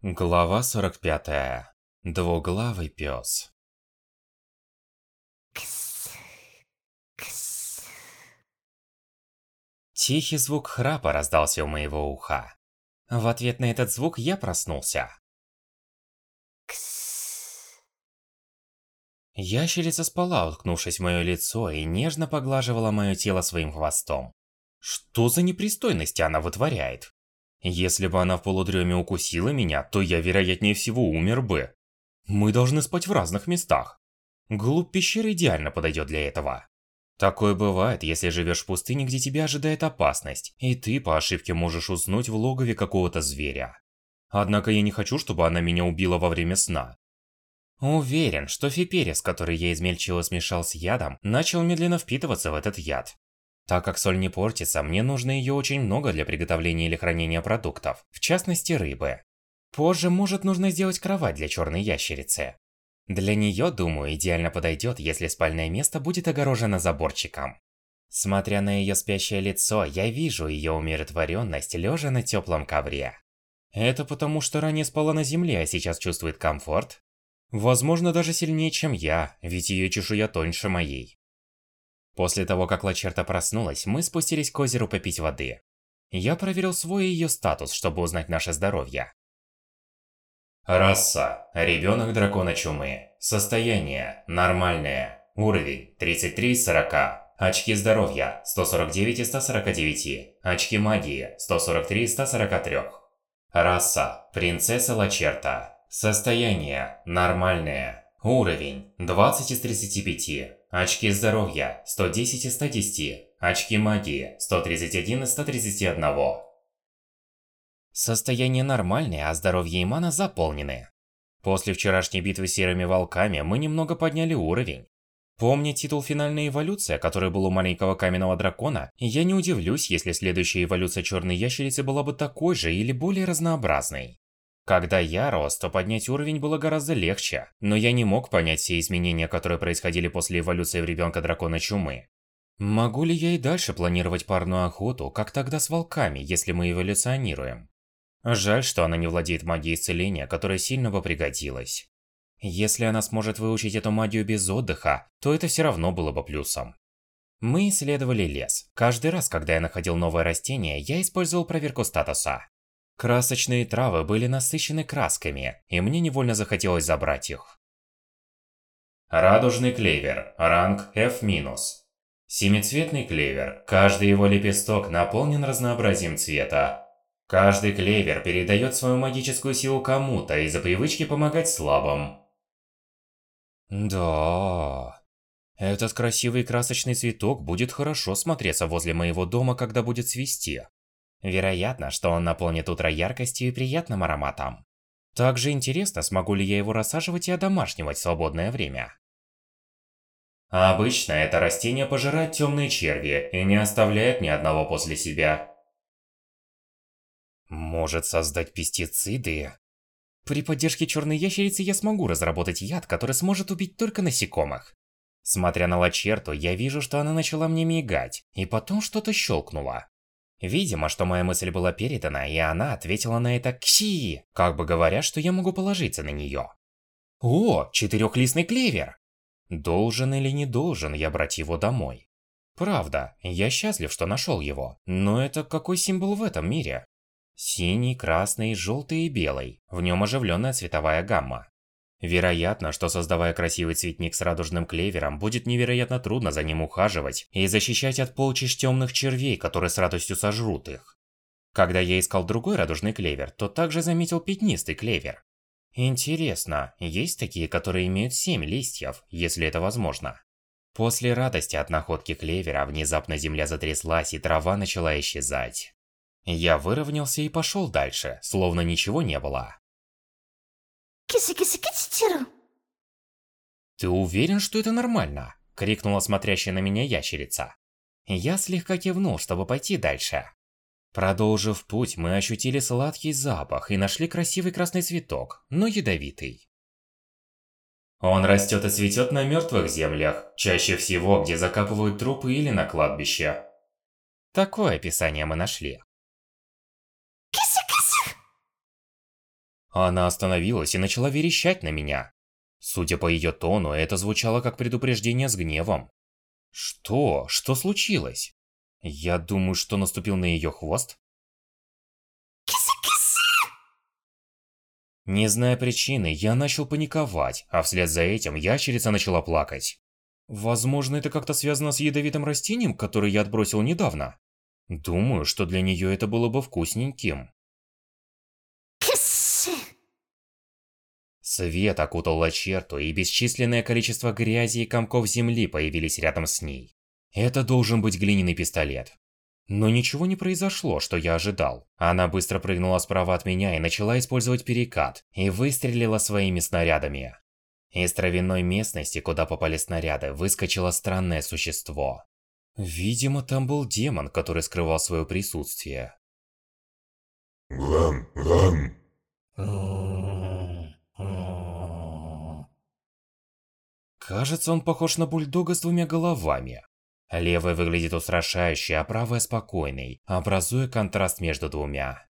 Глава 45. Двуглавый пес. Тихий звук храпа раздался у моего уха. В ответ на этот звук я проснулся. Ящерица спала, уткнувшись в мое лицо, и нежно поглаживала мое тело своим хвостом. Что за непристойности она вытворяет? Если бы она в полудреме укусила меня, то я, вероятнее всего, умер бы. Мы должны спать в разных местах. Глубь пещеры идеально подойдет для этого. Такое бывает, если живешь в пустыне, где тебя ожидает опасность, и ты по ошибке можешь уснуть в логове какого-то зверя. Однако я не хочу, чтобы она меня убила во время сна. Уверен, что фиперис, который я измельчил и смешал с ядом, начал медленно впитываться в этот яд. Так как соль не портится, мне нужно ее очень много для приготовления или хранения продуктов, в частности рыбы. Позже, может, нужно сделать кровать для черной ящерицы. Для нее, думаю, идеально подойдет, если спальное место будет огорожено заборчиком. Смотря на ее спящее лицо, я вижу ее умиротворенность, лежа на теплом ковре. Это потому, что ранее спала на земле, а сейчас чувствует комфорт? Возможно, даже сильнее, чем я, ведь ее чешуя тоньше моей. После того, как Лачерта проснулась, мы спустились к озеру попить воды. Я проверил свой и ее статус, чтобы узнать наше здоровье. Раса. Ребенок дракона чумы. Состояние. Нормальное. Уровень. 33 из 40. Очки здоровья. 149 из 149. Очки магии. 143 из 143. Раса. Принцесса Лачерта. Состояние. Нормальное. Уровень. 20 из 35. Очки здоровья – 110 из 110. Очки магии – 131 из 131. Состояние нормальное, а здоровье и мана заполнены. После вчерашней битвы с серыми волками мы немного подняли уровень. Помня титул «Финальная эволюция», который был у маленького каменного дракона, я не удивлюсь, если следующая эволюция черной ящерицы была бы такой же или более разнообразной. Когда я рос, то поднять уровень было гораздо легче, но я не мог понять все изменения, которые происходили после эволюции в ребенка дракона чумы. Могу ли я и дальше планировать парную охоту, как тогда с волками, если мы эволюционируем? Жаль, что она не владеет магией исцеления, которая сильно бы пригодилась. Если она сможет выучить эту магию без отдыха, то это все равно было бы плюсом. Мы исследовали лес. Каждый раз, когда я находил новое растение, я использовал проверку статуса. Красочные травы были насыщены красками, и мне невольно захотелось забрать их. Радужный клевер, ранг F-. Семицветный клевер, каждый его лепесток наполнен разнообразием цвета. Каждый клевер передает свою магическую силу кому-то из-за привычки помогать слабым. Да. Этот красивый красочный цветок будет хорошо смотреться возле моего дома, когда будет цвести. Вероятно, что он наполнит утро яркостью и приятным ароматом. Также интересно, смогу ли я его рассаживать и одомашнивать в свободное время. Обычно это растение пожирает темные черви и не оставляет ни одного после себя. Может создать пестициды? При поддержке черной ящерицы я смогу разработать яд, который сможет убить только насекомых. Смотря на Лачерту, я вижу, что она начала мне мигать, и потом что-то щелкнуло. Видимо, что моя мысль была передана, и она ответила на это «Кси», как бы говоря, что я могу положиться на нее. О, четырехлистный клевер! Должен или не должен я брать его домой? Правда, я счастлив, что нашел его, но это какой символ в этом мире? Синий, красный, желтый и белый, в нем оживленная цветовая гамма. Вероятно, что создавая красивый цветник с радужным клевером, будет невероятно трудно за ним ухаживать и защищать от полчищ темных червей, которые с радостью сожрут их. Когда я искал другой радужный клевер, то также заметил пятнистый клевер. Интересно, есть такие, которые имеют семь листьев, если это возможно? После радости от находки клевера, внезапно земля затряслась и трава начала исчезать. Я выровнялся и пошел дальше, словно ничего не было. Киси-киси-кистеру. «Ты уверен, что это нормально?» – крикнула смотрящая на меня ящерица. Я слегка кивнул, чтобы пойти дальше. Продолжив путь, мы ощутили сладкий запах и нашли красивый красный цветок, но ядовитый. Он растет и цветет на мертвых землях, чаще всего, где закапывают трупы или на кладбище. Такое описание мы нашли. Она остановилась и начала верещать на меня. Судя по ее тону, это звучало как предупреждение с гневом. Что? Что случилось? Я думаю, что наступил на ее хвост? Не зная причины, я начал паниковать, а вслед за этим ящерица начала плакать. Возможно, это как-то связано с ядовитым растением, которое я отбросил недавно. Думаю, что для нее это было бы вкусненьким. Свет окутал Лачерту, и бесчисленное количество грязи и комков земли появились рядом с ней. Это должен быть глиняный пистолет. Но ничего не произошло, что я ожидал. Она быстро прыгнула справа от меня и начала использовать перекат, и выстрелила своими снарядами. Из травяной местности, куда попали снаряды, выскочило странное существо. Видимо, там был демон, который скрывал свое присутствие. Глам, глам. Кажется, он похож на бульдога с двумя головами. Левая выглядит устрашающе, а правая спокойной, образуя контраст между двумя.